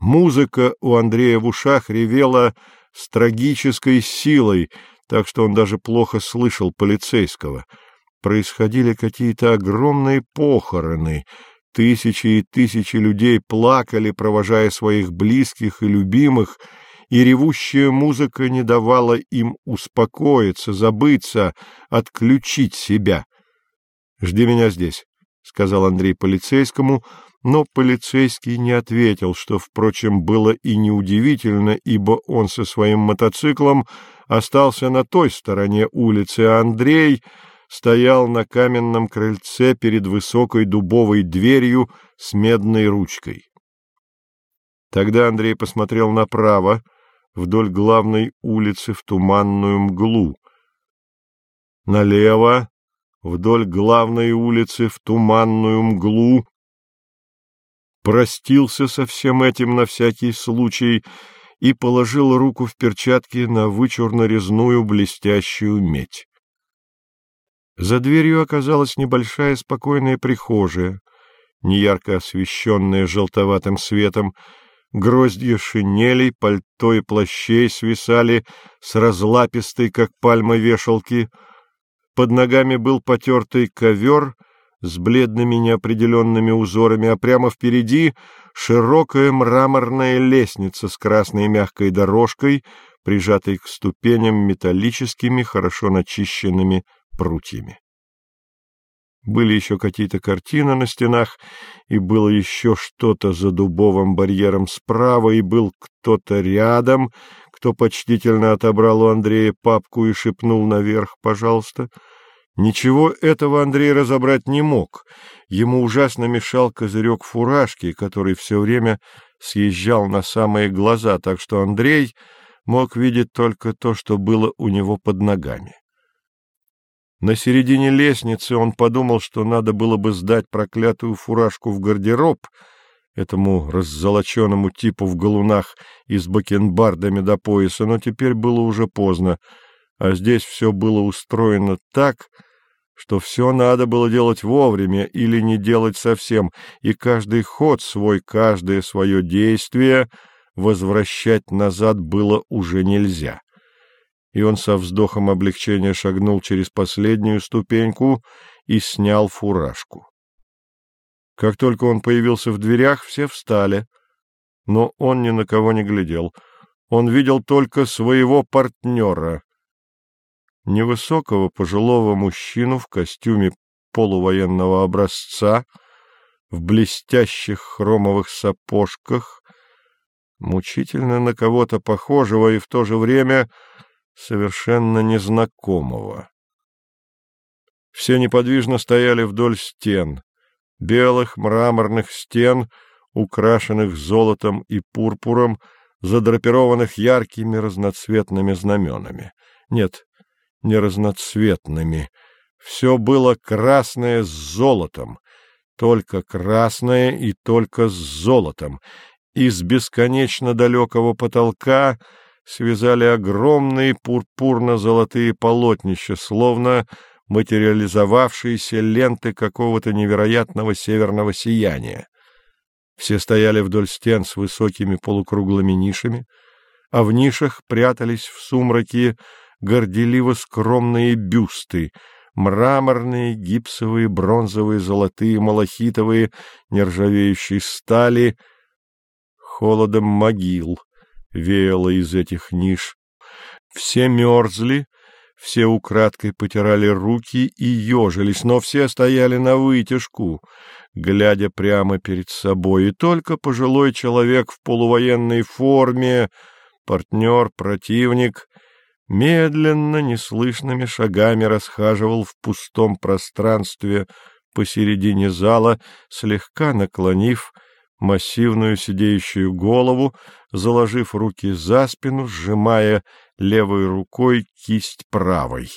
Музыка у Андрея в ушах ревела с трагической силой, так что он даже плохо слышал полицейского. Происходили какие-то огромные похороны. Тысячи и тысячи людей плакали, провожая своих близких и любимых, и ревущая музыка не давала им успокоиться, забыться, отключить себя. — Жди меня здесь, — сказал Андрей полицейскому, но полицейский не ответил, что, впрочем, было и неудивительно, ибо он со своим мотоциклом остался на той стороне улицы, а Андрей стоял на каменном крыльце перед высокой дубовой дверью с медной ручкой. Тогда Андрей посмотрел направо, вдоль главной улицы в туманную мглу. Налево, вдоль главной улицы в туманную мглу, простился со всем этим на всякий случай и положил руку в перчатки на вычурно-резную блестящую медь. За дверью оказалась небольшая спокойная прихожая, неярко освещенная желтоватым светом, гроздья шинелей, пальто и плащей свисали с разлапистой, как пальма, вешалки. Под ногами был потертый ковер — с бледными неопределенными узорами, а прямо впереди широкая мраморная лестница с красной мягкой дорожкой, прижатой к ступеням металлическими, хорошо начищенными прутьями. Были еще какие-то картины на стенах, и было еще что-то за дубовым барьером справа, и был кто-то рядом, кто почтительно отобрал у Андрея папку и шепнул наверх «пожалуйста». Ничего этого Андрей разобрать не мог. Ему ужасно мешал козырек фуражки, который все время съезжал на самые глаза, так что Андрей мог видеть только то, что было у него под ногами. На середине лестницы он подумал, что надо было бы сдать проклятую фуражку в гардероб, этому раззолоченному типу в галунах и с бакенбардами до пояса, но теперь было уже поздно, а здесь все было устроено так, что все надо было делать вовремя или не делать совсем, и каждый ход свой, каждое свое действие возвращать назад было уже нельзя. И он со вздохом облегчения шагнул через последнюю ступеньку и снял фуражку. Как только он появился в дверях, все встали, но он ни на кого не глядел. Он видел только своего партнера, невысокого пожилого мужчину в костюме полувоенного образца, в блестящих хромовых сапожках, мучительно на кого-то похожего и в то же время совершенно незнакомого. Все неподвижно стояли вдоль стен, белых мраморных стен, украшенных золотом и пурпуром, задрапированных яркими разноцветными знаменами. Нет, не разноцветными. Все было красное с золотом, только красное и только с золотом. Из бесконечно далекого потолка связали огромные пурпурно-золотые полотнища, словно материализовавшиеся ленты какого-то невероятного северного сияния. Все стояли вдоль стен с высокими полукруглыми нишами, а в нишах прятались в сумраке горделиво скромные бюсты, мраморные, гипсовые, бронзовые, золотые, малахитовые, нержавеющие стали, холодом могил веяло из этих ниш. Все мерзли, все украдкой потирали руки и ежились, но все стояли на вытяжку, глядя прямо перед собой, и только пожилой человек в полувоенной форме, партнер, противник — медленно, неслышными шагами расхаживал в пустом пространстве посередине зала, слегка наклонив массивную сидеющую голову, заложив руки за спину, сжимая левой рукой кисть правой.